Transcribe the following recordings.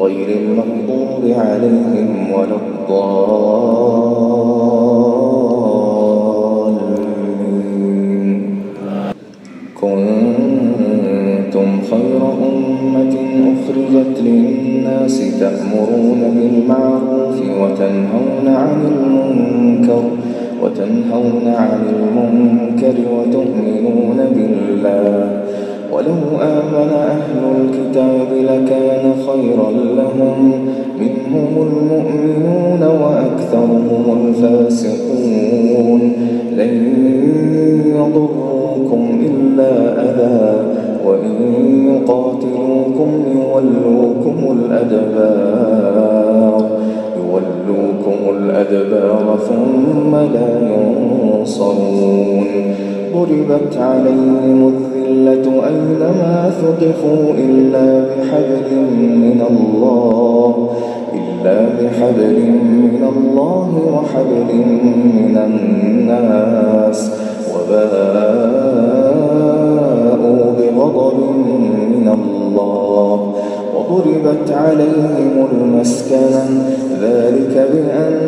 غير المغضوب عليهم ولا الضالين. كنتم خير أمة أخرجت للناس تأمرون بالمعروف وتنهون عن المنكر وتنهون عن المنكر وتؤمنون بالله. ولو آمن أهل الكتاب لكان خيرا لهم. منهم المؤمنون وأكثرهم الفاسقون. لن يضروكم إلا أذى وإن يقاتلوكم يولوكم الأدبار. يولوكم الأدبار ثم لا ينصرون. ضربت عليهم الذلة أينما ثقفوا إلا بحبل من الله إلا بحبل من الله وحبل من الناس وباءوا بغضب من الله وضربت عليهم المسكنة ذلك بأنهم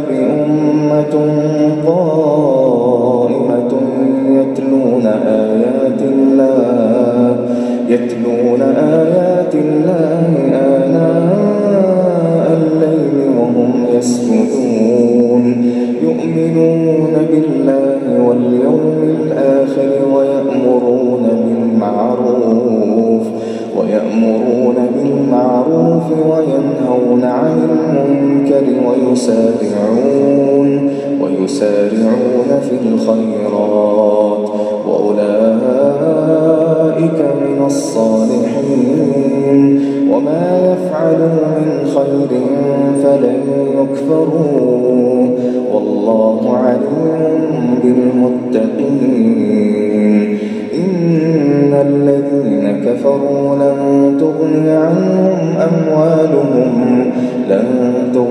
ويسارعون ويسارعون في الخيرات. وأولئك من الصالحين. وما يفعلوا من خير فلن يكفروا. والله عليم بالمتقين. إن الذين كفروا لن تغني عنهم أموالهم لن تغني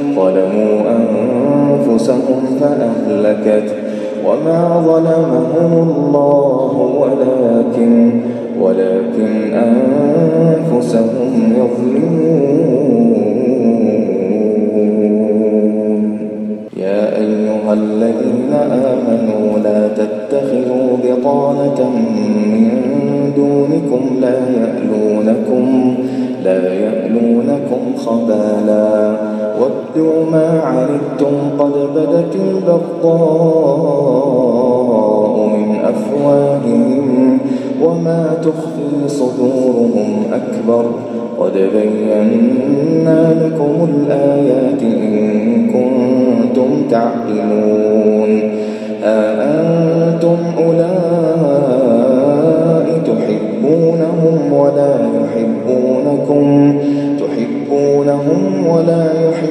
ظلموا أنفسهم فأهلكت وما ظلمهم الله ولكن ولكن أنفسهم يظلمون. يا أيها الذين آمنوا لا تتخذوا بطانة من دونكم لا يألونكم لا يألونكم خبالا. ودوا ما عنتم قد بدت البغضاء من أفواههم وما تخفي صدورهم أكبر قد بينا لكم الآيات إن كنتم تعقلون أأنتم أولئك تحبونهم ولا يحبونكم تحبونهم ولا يحبونكم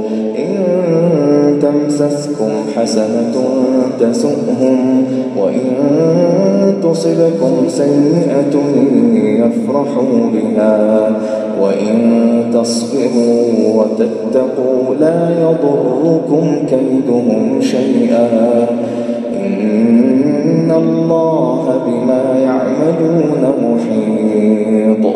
تمسسكم حسنة تسؤهم وإن تصبكم سيئة يفرحوا بها وإن تصبروا وتتقوا لا يضركم كيدهم شيئا إن الله بما يعملون محيط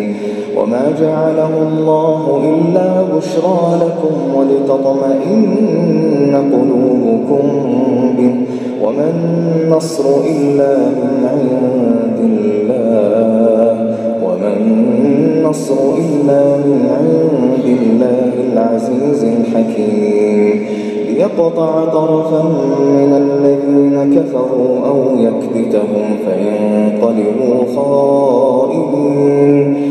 وما جعله الله إلا بشرى لكم ولتطمئن قلوبكم به وما النصر إلا من عند الله وما النصر إلا من عند الله العزيز الحكيم ليقطع طرفا من الذين كفروا أو يكبتهم فينقلبوا خائبين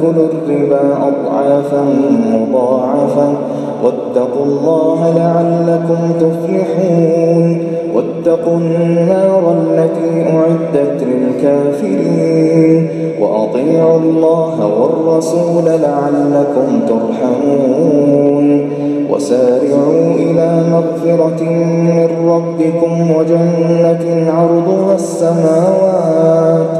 تأكلوا الربا أضعافا مضاعفا واتقوا الله لعلكم تفلحون واتقوا النار التي أعدت للكافرين وأطيعوا الله والرسول لعلكم ترحمون وسارعوا إلى مغفرة من ربكم وجنة عرضها السماوات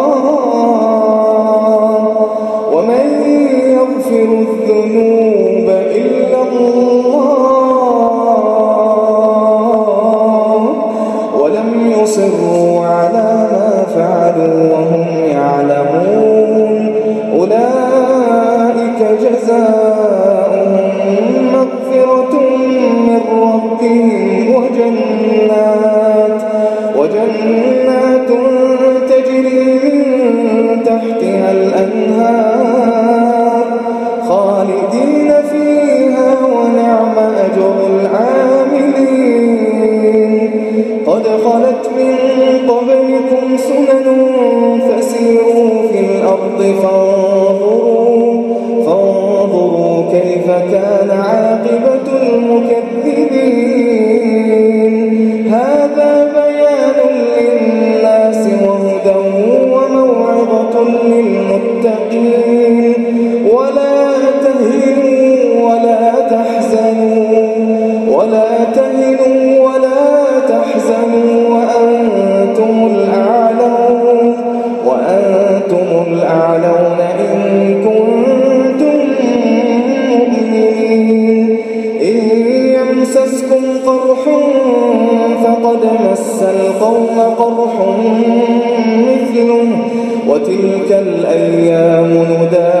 المكذبين. وتلك الأيام نداولها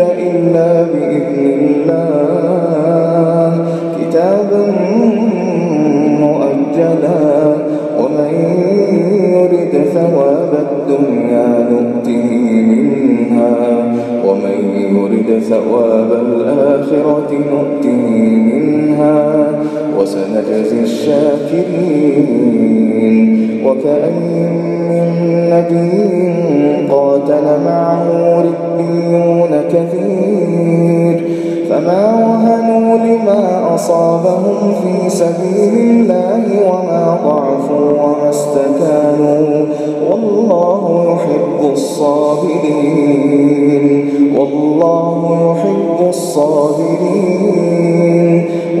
إلا بإذن الله. كتابا مؤجلا. ومن يرد ثواب الدنيا نؤته منها. ومن يرد ثواب الآخرة نؤته منها. وسنجزي الشاكرين. وكأين من نبي قاتل معه ربيون كثير فما وهنوا لما أصابهم في سبيل الله وما ضعفوا وما استكانوا والله يحب الصابرين والله يحب الصابرين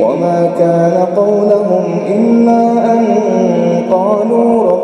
وما كان قولهم إلا أن قالوا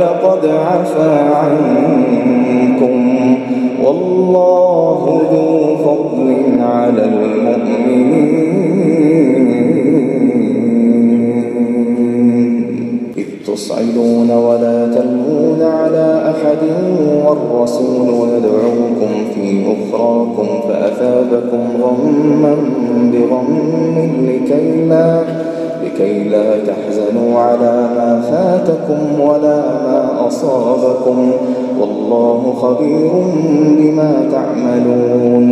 ولقد عفا عنكم. والله ذو فضل على المؤمنين. إذ تصعدون ولا تلوون على أحد والرسول يدعوكم في أخراكم فأثابكم غما بغم لكي لا لكي لا على ما فاتكم ولا ما أصابكم والله خبير بما تعملون.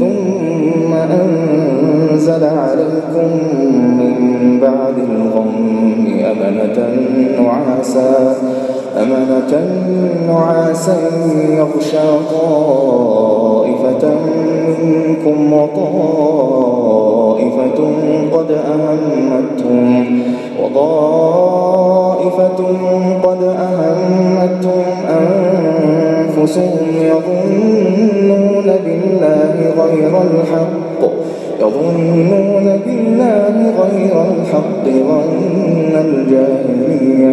ثم أنزل عليكم من بعد الغم أمنة نعاسا أمنة نعاسا يغشى طائفة منكم وطائفة قد أهمتهم. وطائفة قد أهمتهم أنفسهم يظنون بالله غير الحق يظنون بالله غير الحق ظن الجاهلية.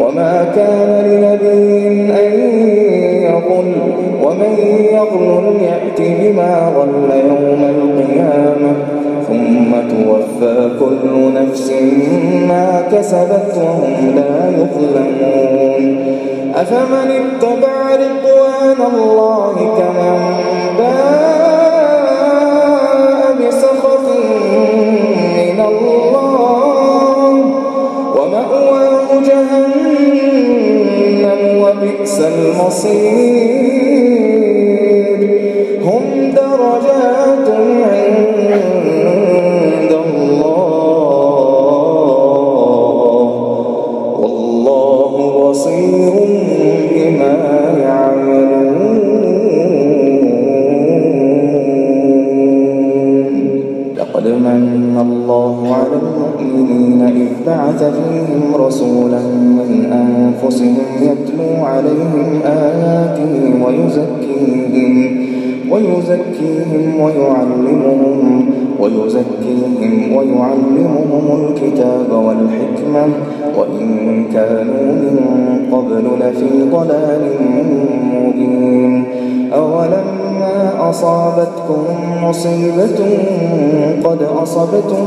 وما كان لنبي أن يقل ومن يغلل يأت بما غل يوم القيامة ثم توفى كل نفس ما كسبت وهم لا يظلمون. أفمن اتبع رضوان الله كمن باء المصير. بعث فيهم رسولا من أنفسهم يتلو عليهم آياته ويزكيهم ويزكيهم ويعلمهم ويزكيهم ويعلمهم الكتاب والحكمة وإن كانوا من قبل لفي ضلال مبين. أولما أصابتكم مصيبة قد أصبتم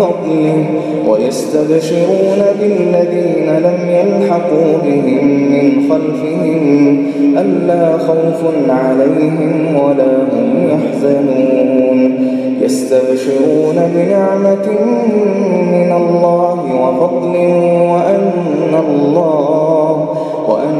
فضله ويستبشرون بالذين لم يلحقوا بهم من خلفهم ألا خوف عليهم ولا هم يحزنون. يستبشرون بنعمة من الله وفضل وأن الله وأن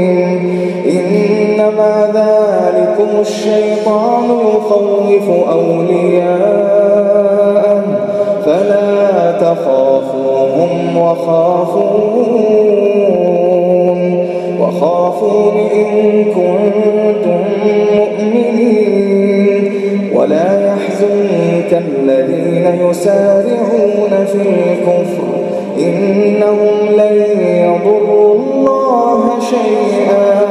ذلكم الشيطان يخوف أولياءه فلا تخافوهم وخافون وخافون إن كنتم مؤمنين. ولا يحزنك الذين يسارعون في الكفر إنهم لن يضروا الله شيئا.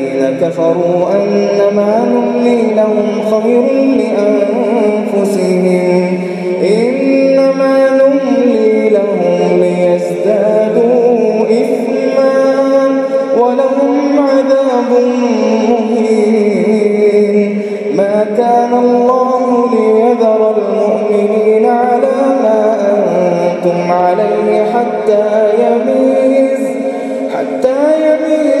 الذين كفروا أنما نملي لهم خير لأنفسهم. إنما نملي لهم ليزدادوا إثما ولهم عذاب مهين. ما كان الله ليذر المؤمنين على ما أنتم عليه حتى يميز حتى يميز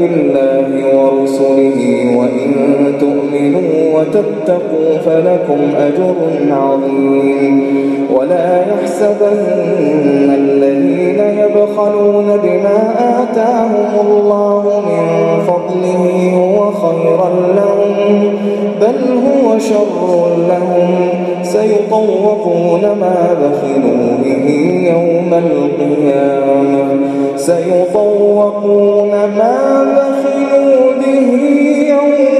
بالله ورسله وإن تؤمنوا وتتقوا فلكم أجر عظيم. ولا يحسبن الذين يبخلون بما آتاهم الله من فضله هو خيرا لهم بل هو شر لهم. سيطوقون ما بخلوا به يوم القيامة. سيطوقون ما بخلوا به يوم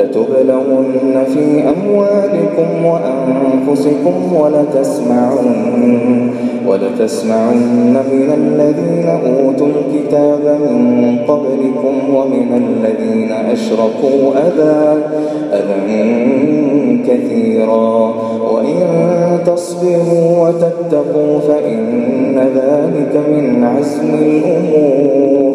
لتبلغن في أموالكم وأنفسكم ولتسمعن ولتسمعن من الذين أوتوا الكتاب من قبلكم ومن الذين أشركوا أذى أذى كثيرا. وإن تصبروا وتتقوا فإن ذلك من عزم الأمور.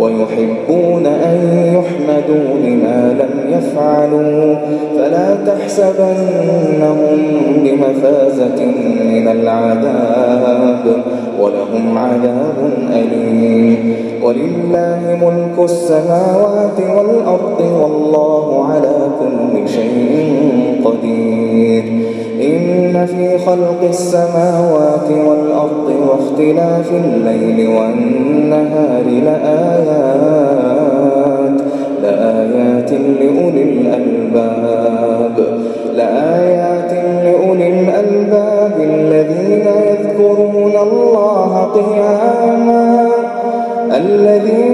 ويحبون أن يحمدوا لما لم يفعلوا فلا تحسبنهم بمفازة من العذاب ولهم عذاب أليم. ولله ملك السماوات والأرض والله على كل شيء قدير. إن في خلق السماوات والأرض واختلاف الليل والنهار لآيات لآيات لأولي الألباب لآيات لأولي الألباب الذين يذكرون الله قياما الذين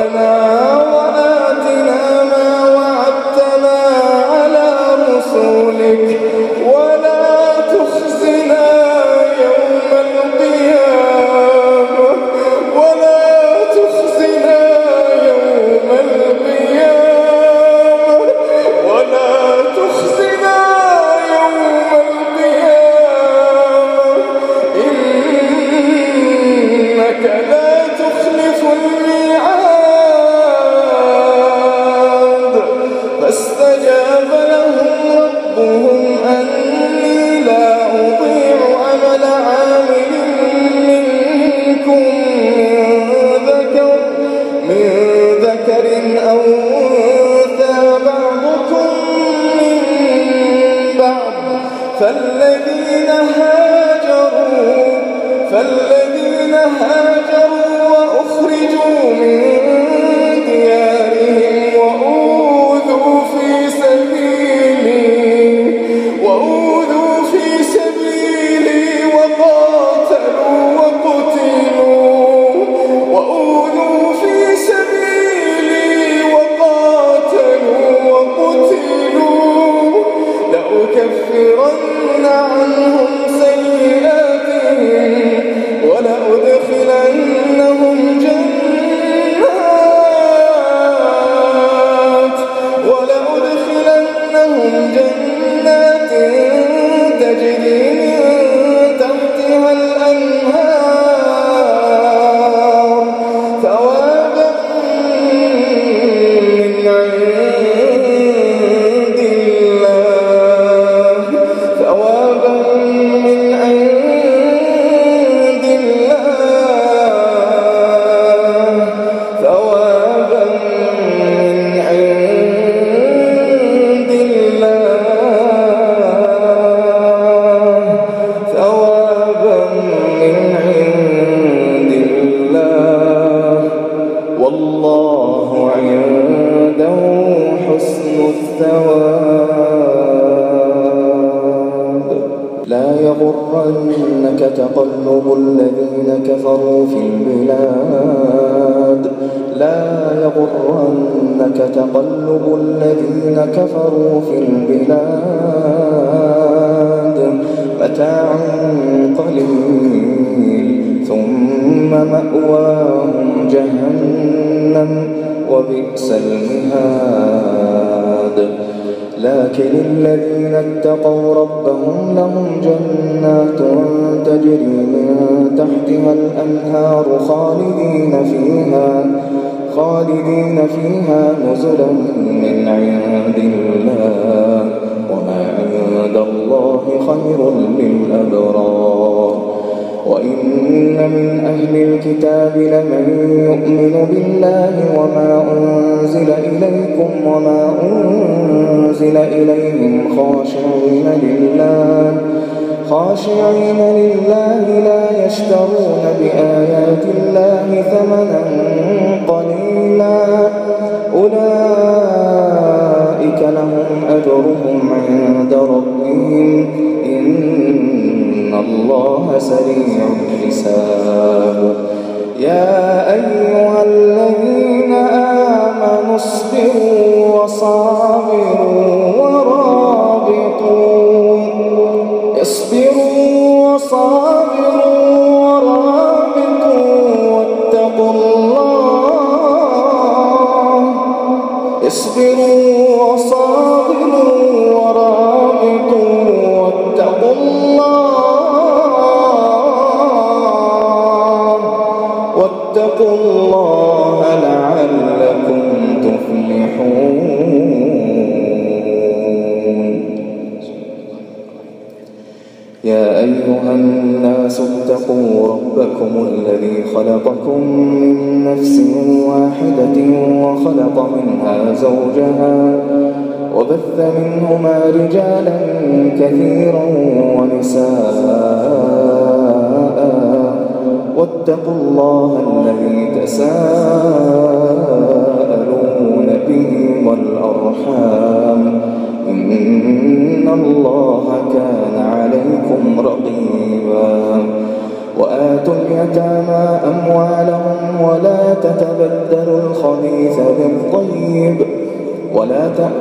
ربنا وآتنا سريع الحساب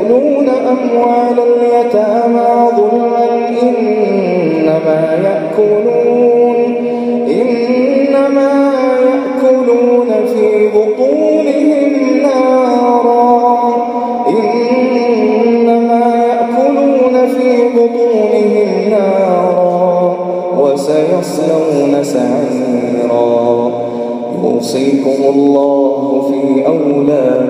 يأكلون أموال اليتامى ظلما إنما يأكلون إنما يأكلون في بطونهم نارا إنما يأكلون في بطونهم نارا وسيصلون سعيرا يوصيكم الله في أولادكم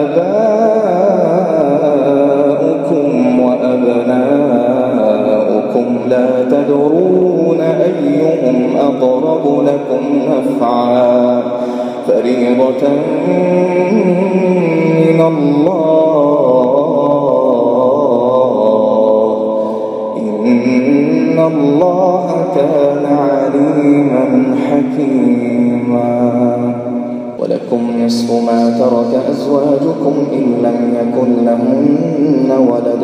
أقرب لكم نفعا فريضة من الله. إن الله كان عليما حكيما. ولكم نصف ما ترك أزواجكم إن لم يكن لهن ولد.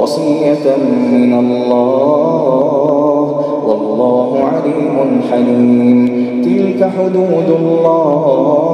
وصية من الله والله عليم حليم. تلك حدود الله.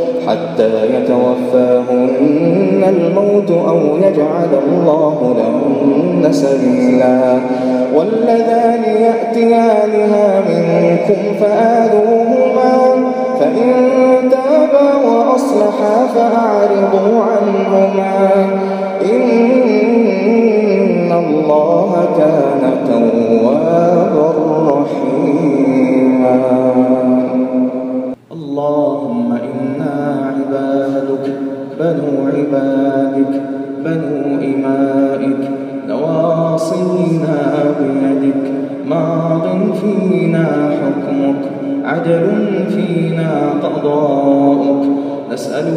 حتى يتوفاهن الموت أو يجعل الله لهن سبيلا. واللذان يأتيانها منكم فآذوهما فإن تابا وأصلحا فأعرضوا عنهما. إن الله كان توابا رحيما.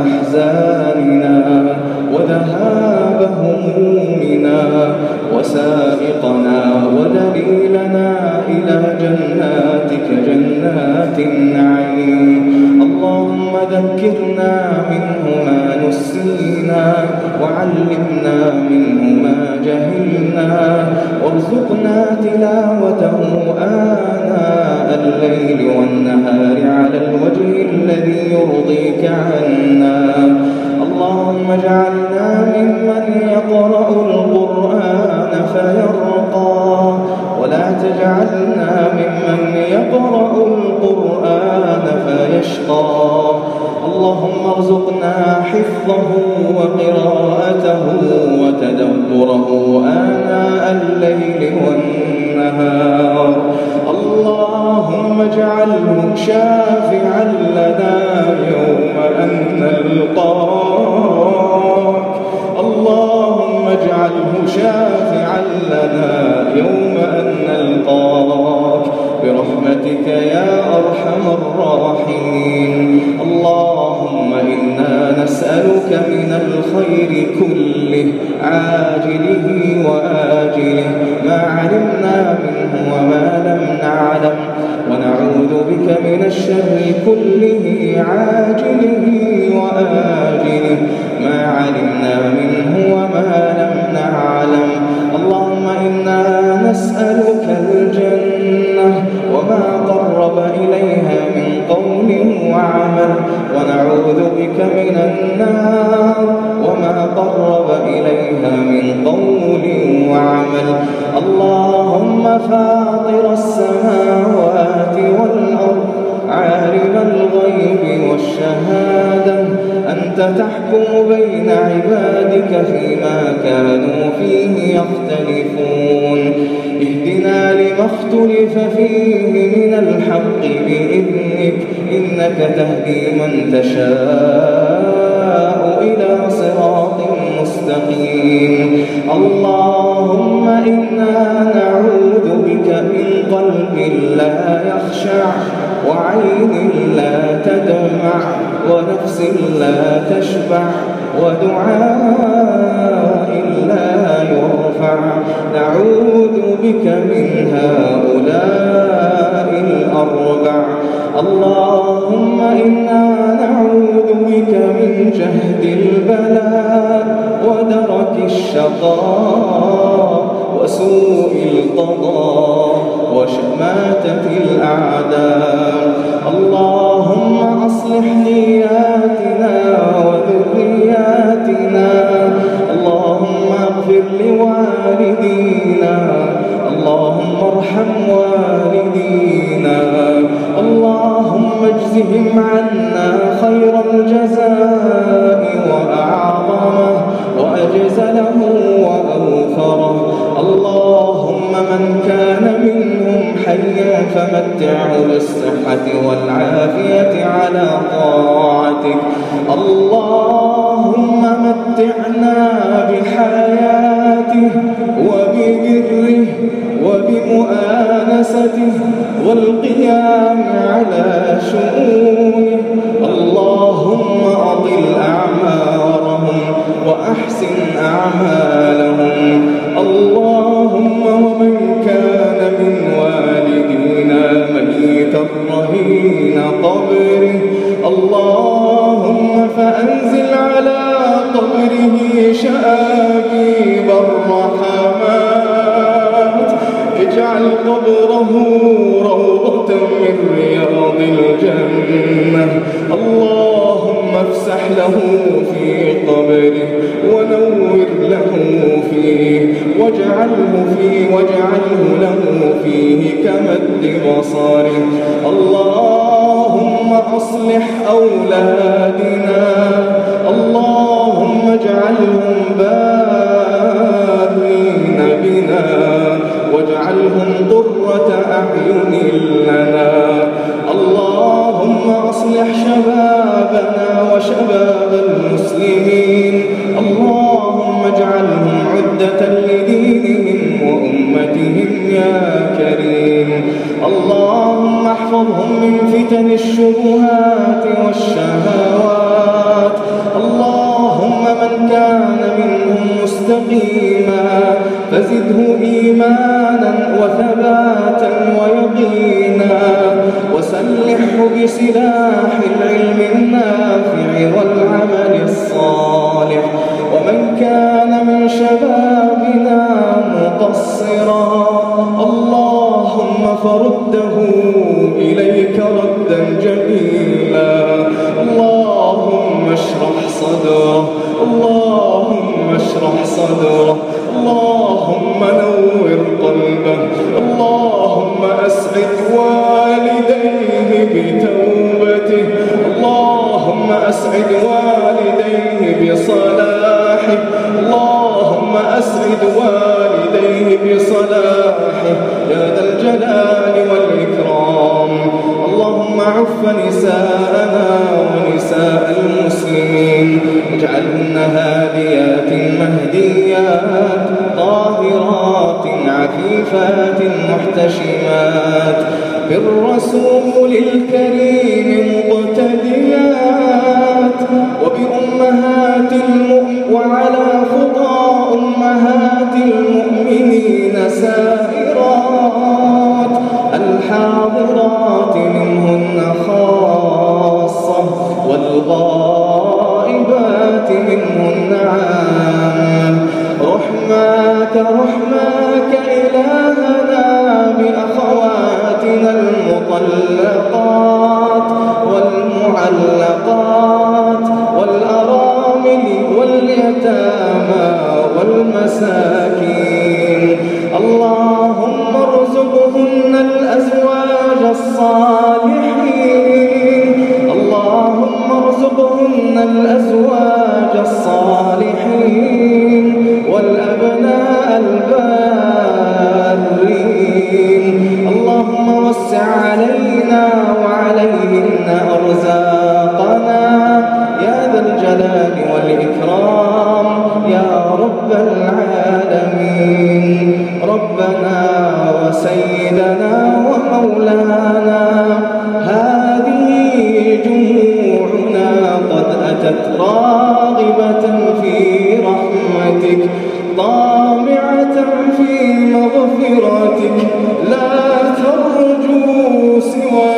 أحزاننا وذهاب همومنا وسائقنا ودليلنا إلى جناتك جنات النعيم. اللهم ذكرنا منه ما نسينا وعلمنا منه ما جهلنا. وارزقنا تلاوته آناء الليل والنهار على الوجه الذي يرضيك عنا. اللهم اجعلنا ممن يقرأ القرآن فيرقى. ولا تجعلنا ممن يقرأ القرآن فيشقى. اللهم ارزقنا حفظه وقراءته وتدبره آناء الليل والنهار. اللهم اجعله شافعا لنا يوم أن نلقاك. اللهم اجعله شافعا لنا يوم أن نلقاك. برحمتك يا أرحم الراحمين. اللهم إنا نسألك من الخير كله عاجله وآجله ما علمنا منه وما لم نعلم. ونعوذ بك من الشر كله عاجله وآجله ما علمنا منه وما لم نعلم. اللهم إنا نسألك الجنة وما قرب إليها من قول وعمل ونعوذ بك من النار وما قرب إليها من قول وعمل اللهم فاطر السماوات والأرض عالم الغيب والشهادة أنت تحكم بين عبادك فيما كانوا فيه يختلفون اهدنا لما اختلف فيه من الحق بإذنك. إنك تهدي من تشاء إلى صراط مستقيم. اللهم إنا نعوذ بك من قلب لا يخشع وعين لا تدمع ونفس لا تشبع ودعاء نعوذ بك من هؤلاء الأربع. اللهم إنا نعوذ بك من جهد البلاء ودرك الشقاء وسوء القضاء وشماتة الأعداء. اللهم أصلح نياتنا وذرياتنا اللهم اغفر لوالدينا. اللهم ارحم والدينا. اللهم اجزهم عنا خير الجزاء وأعظمه وأجزله وأوفره. اللهم من كان منهم حيا فمتعه بالصحة والعافية على طاعتك. اللهم متعنا بحياته وببره وبمؤانسته والقيام على شؤونه. اللهم أطل أعمارهم وأحسن أعمالهم. اللهم ومن كان من والدينا ميتا رهين قبره. اللهم فأنزل على قبره شآبيب الرحمات. اجعل قبره روضة من رياض الجنة. اللهم افسح له في قبره ونور له فيه. واجعله فيه واجعله له فيه كمد بصره. اللهم أصلح أولادنا. اللهم اجعلهم بارين بنا واجعلهم قرة أعين لنا. اللهم أصلح شبابنا وشباب المسلمين. اللهم اجعلهم عدة لدينهم وأمتهم يا اللهم احفظهم من فتن الشبهات والشهوات. اللهم من كان منهم مستقيما فزده إيمانا وثباتا ويقينا. وسلحه بسلاح العلم النافع والعمل الصالح. ومن من كان من شبابنا مقصرا. اللهم فرده إليك ردا جميلا. اللهم اشرح صدره. اللهم اشرح صدره. اللهم نور قلبه. اللهم أسعد والديه بتوبته. اللهم أسعد والديه بصلاحه. اللهم أسعد والديه بصلاحه. يا ذا الجلال والإكرام. اللهم عف نساءنا ونساء المسلمين. اجعلهن هاديات مهديات طاهرات عفيفات محتشمات. بالرسول الكريم مقتديات. وبأمهات وعلى خطى أمهات المؤمنين سائرات الحاضرات منهن خاصة والغائبات منهن عام رحماك رحماك إلهنا بأخواتنا المطلقات والمعلقات والأرامل واليتامى والمساكين. ارزقهن الأزواج الصالحين والأبناء البارين. اللهم وسع علينا وعليهن أرزاقنا. يا ذا الجلال والإكرام. يا رب العالمين. ربنا وسيدنا ومولانا راغبة في رحمتك طامعة في مغفرتك. لا ترجو سواك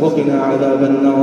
وقنا عذاب النار.